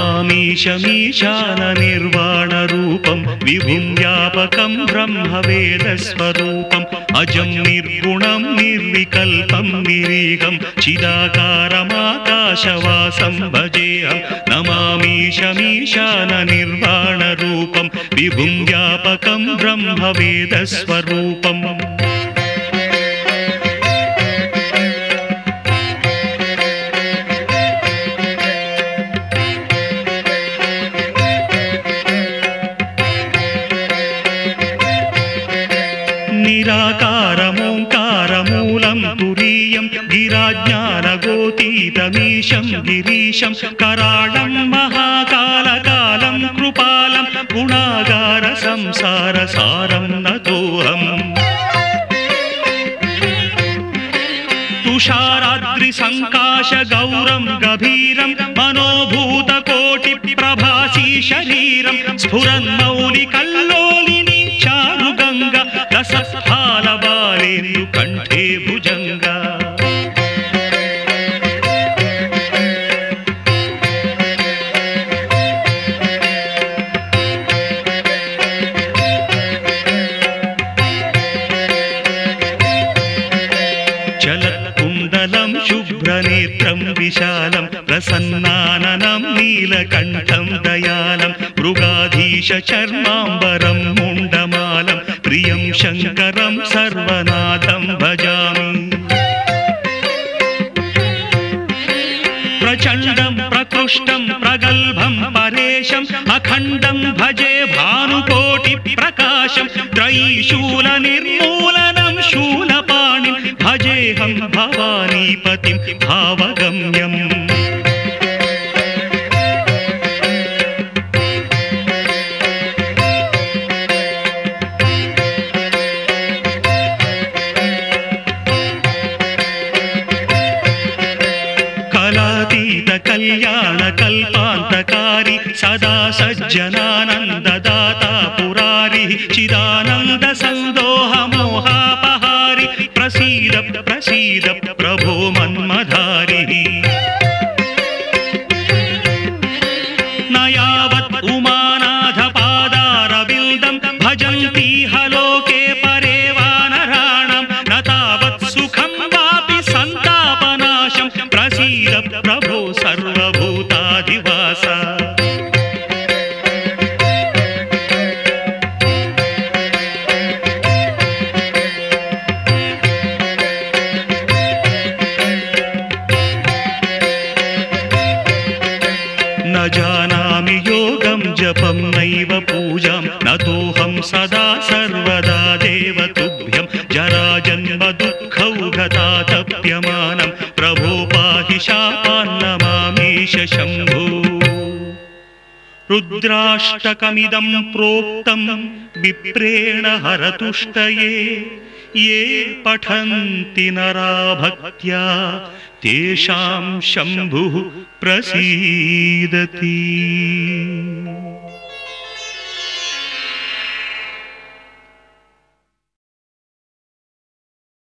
नमामीशमीशाननिर्वाणरूपं विभुं व्यापकं ब्रह्मवेदस्वरूपम् अजं निर्गुणं निर्विकल्पं निरीहं चिदाकारमाकाशवासं भजेऽहं नमामीशमीशाननिर्वाणरूपं विभुं व्यापकं ब्रह्मवेदस्वरूपम् निराकारमोङ्कारमूलं तुरीयं गिराज्ञानगोतीतमीशं गिरीशं कराळं महाकालकालं कृपालं गुणागार संसारसारं नतोऽहम् तुषाराद्रिसङ्काशगौरं गभीरं मनोभूतकोटिप्रभासी शरीरं स्फुरन्मौलिकल्लोलिनी चारुगङ्गा रसस्थालबालेन्दु कण्ठे भुजङ्गा। चलत्कुण्डलं शुभ्रनेत्रं विशालं प्रसन्नाननं नीलकण्ठं दयालं मृगाधीशचर्माम्बरं मुण्डमालं प्रियं शङ्करं सर्वनाथं भजामि। प्रचण्डं प्रकृष्टं प्रगल्भं परेशम् अखण्डं भजे भानुकोटिप्रकाशं त्रयीशूलनिर्मूलनं शूलपाणिं भजेऽहं भवानीपतिं भावगम्यम् कलातीतकल्याणकल्पान्तकारी सदा सज्जनानन्ददाता पुरारिः चिदानन्दसन्दोहमोहापहारि प्रसीद प्रसीद प्रभो मन्मधारिः नैव पूजां नतोऽहं सदा सर्वदा देव तुभ्यं जराजन्म दुःखौघतातप्यमानं प्रभो पाहि शापान्नमामीश शम्भो। रुद्राष्टकमिदं प्रोक्तं विप्रेण हरतुष्टये ये पठन्ति नरा भक्त्या तेषां शम्भुः प्रसीदति